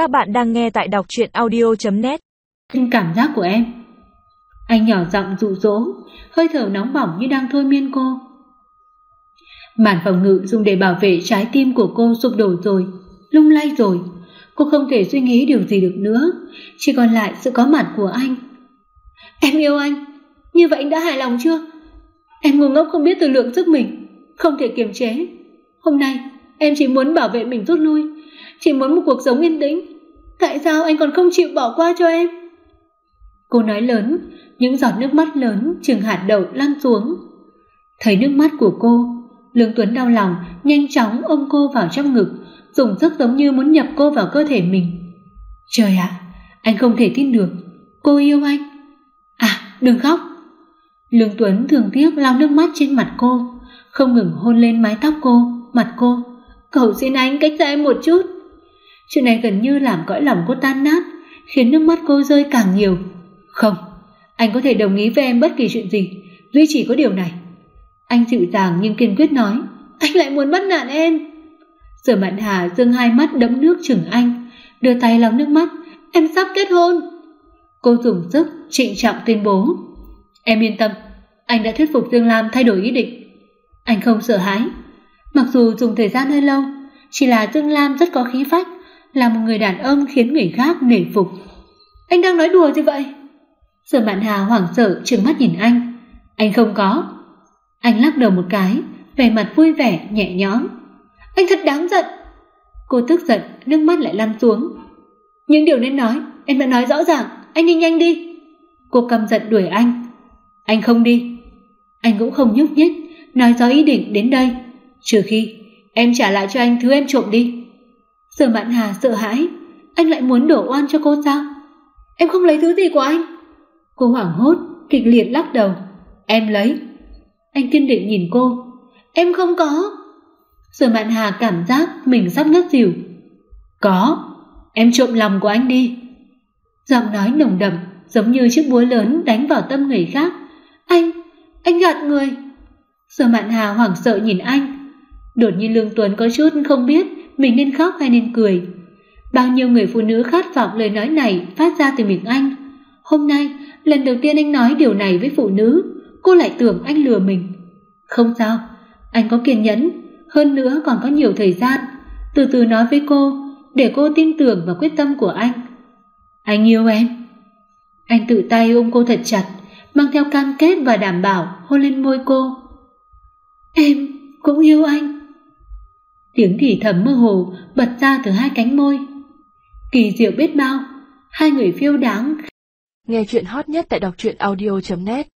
Các bạn đang nghe tại đọc truyện audio.net Tin cảm giác của em, Anh nhỏ giọng dụ dỗ, Hơi thở nóng bỏng như đang thôi miên cô. Màn phòng ngự dùng để bảo vệ trái tim của cô sụp đổ rồi, Lung lay rồi. Cô không thể suy nghĩ điều gì được nữa, Chỉ còn lại sự có mặt của anh. Em yêu anh, Như vậy anh đã hài lòng chưa? Em ngu ngốc không biết tự lượng sức mình, Không thể kiềm chế. Hôm nay, em chỉ muốn bảo vệ mình rút lui chỉ muốn một cuộc sống yên tĩnh. Tại sao anh còn không chịu bỏ qua cho em? Cô nói lớn, Những giọt nước mắt lớn chừng hạt đậu lăn xuống. Thấy nước mắt của cô, Lương Tuấn đau lòng, Nhanh chóng ôm cô vào trong ngực, Dùng sức giống như muốn nhập cô vào cơ thể mình. Trời ạ, Anh không thể tin được. Cô yêu anh. À đừng khóc. Lương Tuấn thường tiếc lau nước mắt trên mặt cô, Không ngừng hôn lên mái tóc cô, Mặt cô. Cầu xin anh cách xa em một chút. Chuyện này gần như làm cõi lòng cô tan nát, Khiến nước mắt cô rơi càng nhiều. Không, Anh có thể đồng ý với em bất kỳ chuyện gì, Duy chỉ có điều này. Anh dịu dàng nhưng kiên quyết nói, Anh lại muốn bắt nạt em. Sở Mạn Hà dương hai mắt đẫm nước chừng anh, Đưa tay lau nước mắt, Em sắp kết hôn. Cô dùng sức trịnh trọng tuyên bố, Em yên tâm, Anh đã thuyết phục Dương Lam thay đổi ý định. Anh không sợ hãi, Mặc dù dùng thời gian hơi lâu, Chỉ là Dương Lam rất có khí phách là một người đàn ông khiến người khác nể phục. Anh đang nói đùa gì vậy? Sở Mạn Hà hoảng sợ trừng mắt nhìn anh. Anh không có. Anh lắc đầu một cái, Vẻ mặt vui vẻ, nhẹ nhõm. Anh thật đáng giận. Cô tức giận, nước mắt lại lăn xuống. Những điều nên nói, Em đã nói rõ ràng. Anh đi nhanh đi. Cô căm giận đuổi anh. Anh không đi. Anh cũng không nhúc nhích, Nói rõ ý định đến đây. Trừ khi em trả lại cho anh thứ em trộm đi. Sở Mạn Hà sợ hãi Anh lại muốn đổ oan cho cô sao? Em không lấy thứ gì của anh. Cô hoảng hốt kịch liệt lắc đầu. Em lấy. Anh kiên định nhìn cô. Em không có. Sở Mạn Hà cảm giác mình sắp ngất xỉu. Có Em trộm lòng của anh đi. Giọng nói nồng đậm Giống như chiếc búa lớn đánh vào tâm người khác. Anh, anh gạt người. Sở Mạn Hà hoảng sợ nhìn anh. Đột nhiên Lương Tuấn có chút không biết mình nên khóc hay nên cười. Bao nhiêu người phụ nữ khát vọng lời nói này phát ra từ miệng anh. Hôm nay, lần đầu tiên anh nói điều này với phụ nữ, cô lại tưởng anh lừa mình. Không sao, anh có kiên nhẫn, hơn nữa còn có nhiều thời gian, từ từ nói với cô, để cô tin tưởng vào quyết tâm của anh. Anh yêu em. Anh tự tay ôm cô thật chặt, mang theo cam kết và đảm bảo hôn lên môi cô. Em cũng yêu anh. Tiếng thì thầm mơ hồ bật ra từ hai cánh môi. Kỳ diệu biết bao, hai người phiêu đáng. Nghe chuyện hot nhất tại đọc truyện audio.net